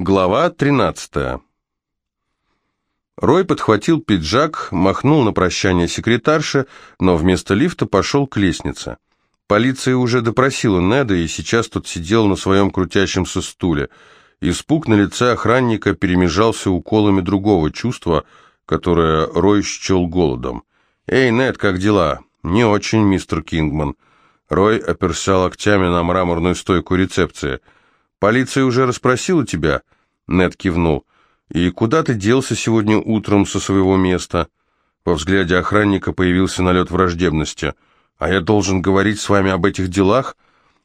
Глава 13. Рой подхватил пиджак, махнул на прощание секретарше, но вместо лифта пошел к лестнице. Полиция уже допросила Неда, и сейчас тот сидел на своем крутящемся стуле. Испуг на лице охранника перемежался уколами другого чувства, которое Рой счел голодом. «Эй, Нед, как дела?» «Не очень, мистер Кингман». Рой оперся локтями на мраморную стойку рецепции – «Полиция уже расспросила тебя?» Нед кивнул. «И куда ты делся сегодня утром со своего места?» Во взгляде охранника появился налет враждебности. «А я должен говорить с вами об этих делах?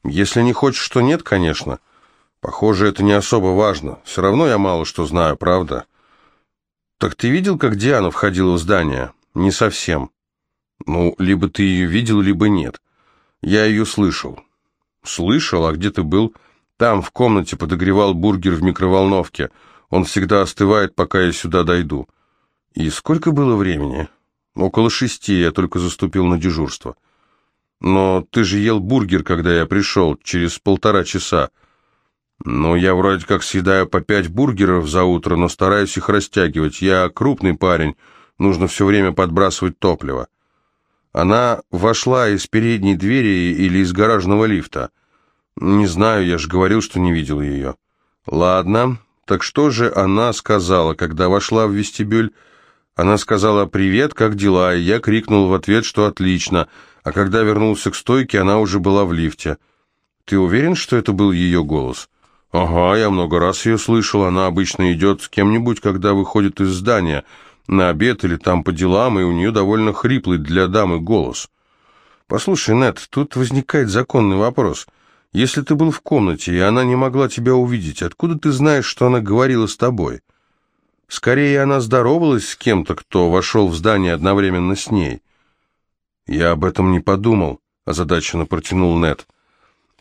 Если не хочешь, то нет, конечно. Похоже, это не особо важно. Все равно я мало что знаю, правда?» «Так ты видел, как Диана входила в здание?» «Не совсем». «Ну, либо ты ее видел, либо нет. Я ее слышал». «Слышал? А где ты был?» Там, в комнате, подогревал бургер в микроволновке. Он всегда остывает, пока я сюда дойду. И сколько было времени? Около шести, я только заступил на дежурство. Но ты же ел бургер, когда я пришел, через полтора часа. Ну, я вроде как съедаю по пять бургеров за утро, но стараюсь их растягивать. Я крупный парень, нужно все время подбрасывать топливо. Она вошла из передней двери или из гаражного лифта. «Не знаю, я же говорил, что не видел ее». «Ладно, так что же она сказала, когда вошла в вестибюль?» Она сказала «Привет, как дела?» и я крикнул в ответ, что «Отлично», а когда вернулся к стойке, она уже была в лифте. «Ты уверен, что это был ее голос?» «Ага, я много раз ее слышал, она обычно идет с кем-нибудь, когда выходит из здания, на обед или там по делам, и у нее довольно хриплый для дамы голос». «Послушай, Нет, тут возникает законный вопрос». Если ты был в комнате, и она не могла тебя увидеть, откуда ты знаешь, что она говорила с тобой? Скорее, она здоровалась с кем-то, кто вошел в здание одновременно с ней. Я об этом не подумал, озадаченно протянул Нет.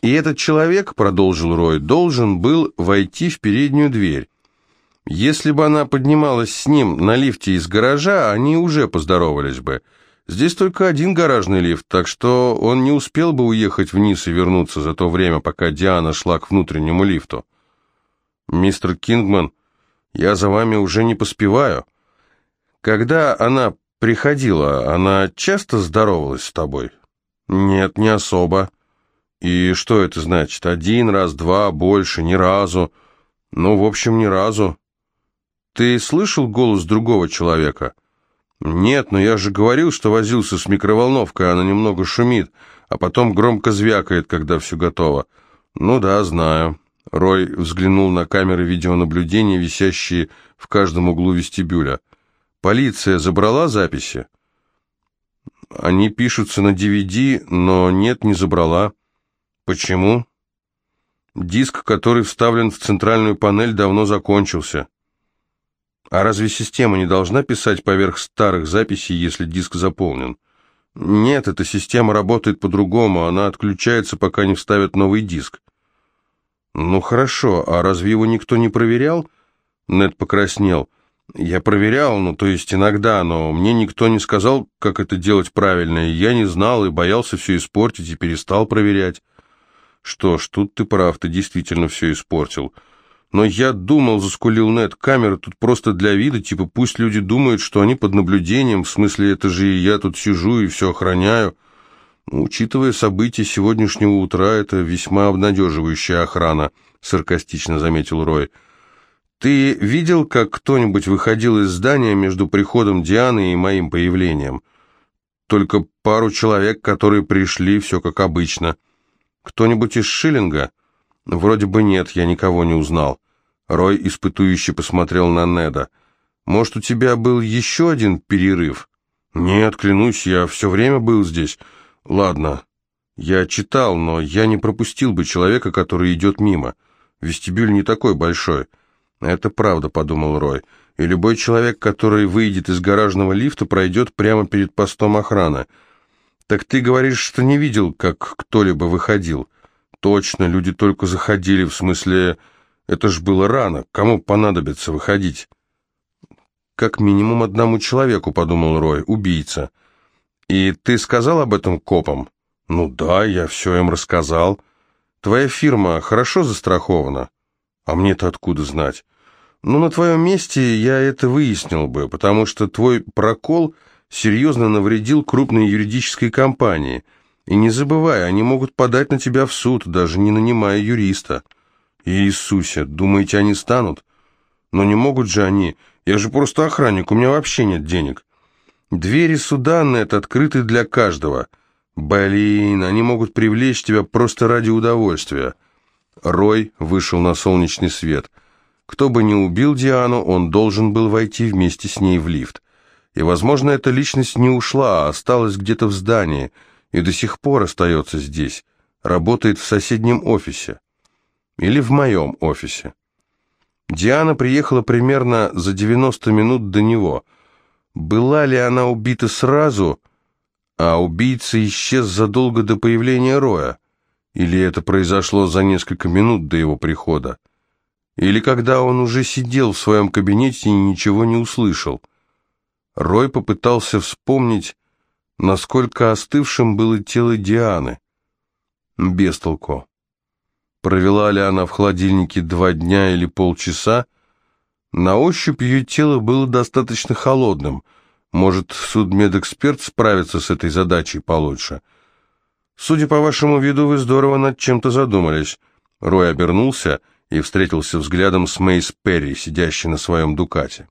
И этот человек, продолжил Рой, должен был войти в переднюю дверь. Если бы она поднималась с ним на лифте из гаража, они уже поздоровались бы. Здесь только один гаражный лифт, так что он не успел бы уехать вниз и вернуться за то время, пока Диана шла к внутреннему лифту. «Мистер Кингман, я за вами уже не поспеваю. Когда она приходила, она часто здоровалась с тобой?» «Нет, не особо». «И что это значит? Один раз, два, больше, ни разу?» «Ну, в общем, ни разу». «Ты слышал голос другого человека?» «Нет, но я же говорил, что возился с микроволновкой, она немного шумит, а потом громко звякает, когда все готово». «Ну да, знаю». Рой взглянул на камеры видеонаблюдения, висящие в каждом углу вестибюля. «Полиция забрала записи?» «Они пишутся на DVD, но нет, не забрала». «Почему?» «Диск, который вставлен в центральную панель, давно закончился». А разве система не должна писать поверх старых записей, если диск заполнен? Нет, эта система работает по-другому, она отключается, пока не вставят новый диск. Ну хорошо, а разве его никто не проверял? Нед покраснел. Я проверял, ну то есть иногда, но мне никто не сказал, как это делать правильно, и я не знал и боялся все испортить и перестал проверять. Что ж, тут ты прав, ты действительно все испортил. Но я думал, заскулил Нед, камера тут просто для вида, типа пусть люди думают, что они под наблюдением, в смысле это же и я тут сижу и все охраняю. Ну, учитывая события сегодняшнего утра, это весьма обнадеживающая охрана, саркастично заметил Рой. Ты видел, как кто-нибудь выходил из здания между приходом Дианы и моим появлением? Только пару человек, которые пришли, все как обычно. Кто-нибудь из Шиллинга? Вроде бы нет, я никого не узнал. Рой испытующе посмотрел на Неда. «Может, у тебя был еще один перерыв?» «Нет, клянусь, я все время был здесь. Ладно, я читал, но я не пропустил бы человека, который идет мимо. Вестибюль не такой большой». «Это правда», — подумал Рой. «И любой человек, который выйдет из гаражного лифта, пройдет прямо перед постом охраны». «Так ты говоришь, что не видел, как кто-либо выходил?» «Точно, люди только заходили, в смысле...» Это ж было рано. Кому понадобится выходить? Как минимум одному человеку, подумал Рой, убийца. И ты сказал об этом копам? Ну да, я все им рассказал. Твоя фирма хорошо застрахована? А мне-то откуда знать? Ну, на твоем месте я это выяснил бы, потому что твой прокол серьезно навредил крупной юридической компании. И не забывай, они могут подать на тебя в суд, даже не нанимая юриста. Иисусе, думаете, они станут? Но не могут же они. Я же просто охранник, у меня вообще нет денег. Двери суда, Нет, открыты для каждого. Блин, они могут привлечь тебя просто ради удовольствия. Рой вышел на солнечный свет. Кто бы ни убил Диану, он должен был войти вместе с ней в лифт. И, возможно, эта личность не ушла, а осталась где-то в здании, и до сих пор остается здесь, работает в соседнем офисе. Или в моем офисе. Диана приехала примерно за 90 минут до него. Была ли она убита сразу, а убийца исчез задолго до появления Роя? Или это произошло за несколько минут до его прихода? Или когда он уже сидел в своем кабинете и ничего не услышал? Рой попытался вспомнить, насколько остывшим было тело Дианы. Без толку. Провела ли она в холодильнике два дня или полчаса? На ощупь ее тело было достаточно холодным. Может, судмедэксперт справится с этой задачей получше. Судя по вашему виду, вы здорово над чем-то задумались. Рой обернулся и встретился взглядом с Мейс Перри, сидящей на своем дукате.